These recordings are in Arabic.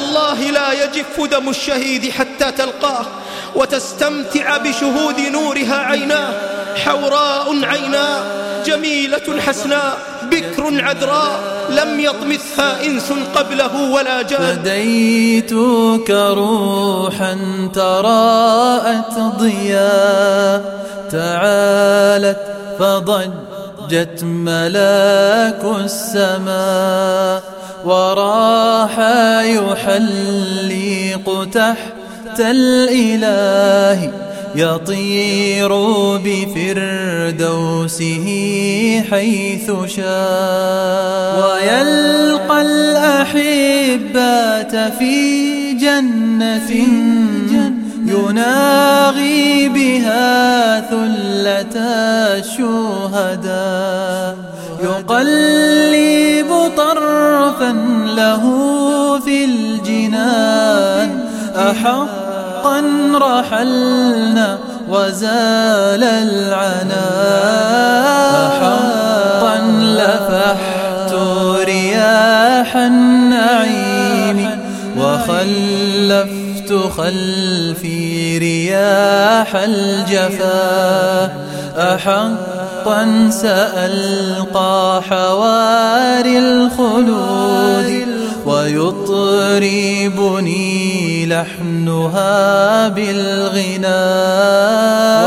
والله لا يجف دم الشهيد حتى تلقاه وتستمتع بشهود نورها عيناه حوراء عيناه جميلة حسناء بكر عذراء لم يطمثها إنس قبله ولا جان. فديتك روحا تراءت ضياء تعالت فضجت ملاك السماء. وراح يحلق تحت الإله يطير بفردوسه حيث شاء. ويلقى الأحبات في جنة يناغي بها ثلة الشهداء. يقلب له في الجنان. أحقا رحلنا وزال العنا أحقا لفحت رياح النعيم وخلفت خلفي رياح الجفا. أحقا سألقى حواري الخلود ويطربني لحنها بالغنى.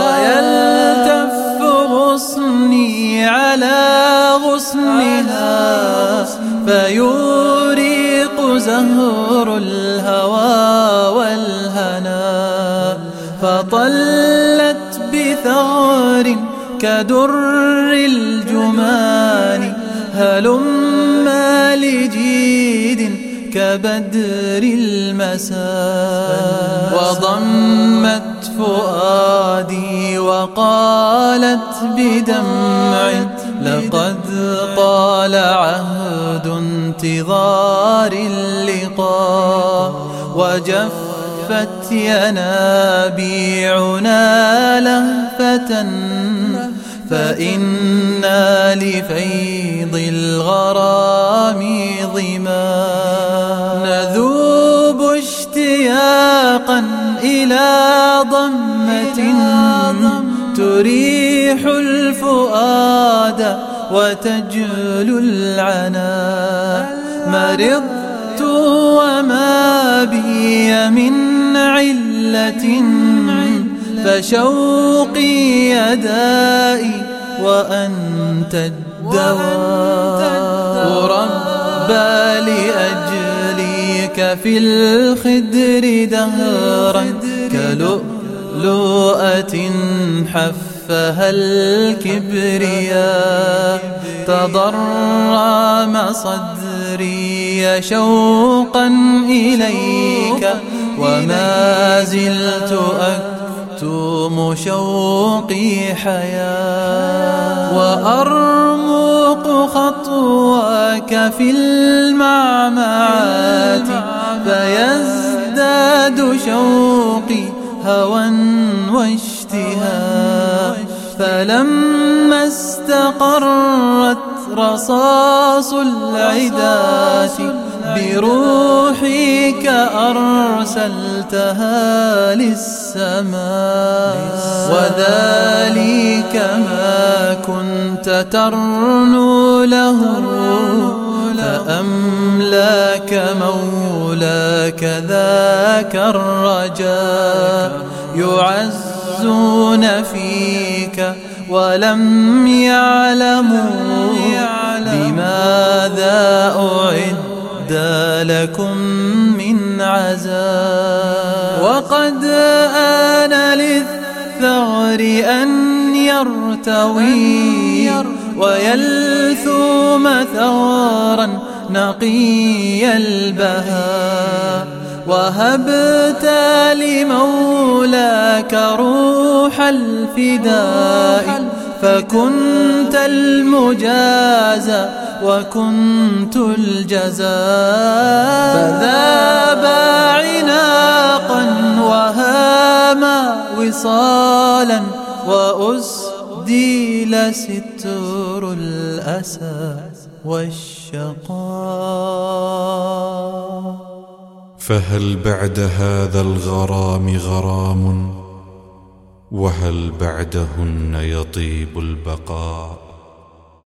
ويلتف غصني على غصنها. فيوريق زهر الهوى والهنا. فطلت بثغر كدر الجمان هلما لجيد كبدر المساء وضمت فؤادي وقالت بدمع لقد طال عهد انتظار اللقاء وجفت ينابيعنا لهفة فإنا لفيض الغرام ظما ضمة تريح الفؤاد وتجلو العنا. مرضت وما بي من علة فشوقي يدائي وأنت الدواء. ربى لأجليك في الخدر دهرا. كلؤلؤة حفها الكبرياء تضرم صدري شوقا إليك وما زلت أكتم شوقي حياة وأرمق خطواك في المعمعات فيزداد شوقي هوى واشتهاء. فلما استقرت رصاص العدات بروحك أرسلتها للسماء. وذلك ما كنت ترنو له فأملاك مولاك ذاك الرجاء يعزون فيك ولم يعلموا بماذا أعد لكم من عذاب وقد آن للثغر أن يرتوي ويلثوم ثغرا نقي البهاء. وهبت لمولاك روح الفداء. فكنت المجازى وكنت الجزاء. فذاب عناقا وهاما وصالا وأسديل ستر الأسى والشقاء فهل بعد هذا الغرام غرام؟ وهل بعدهن يطيب البقاء؟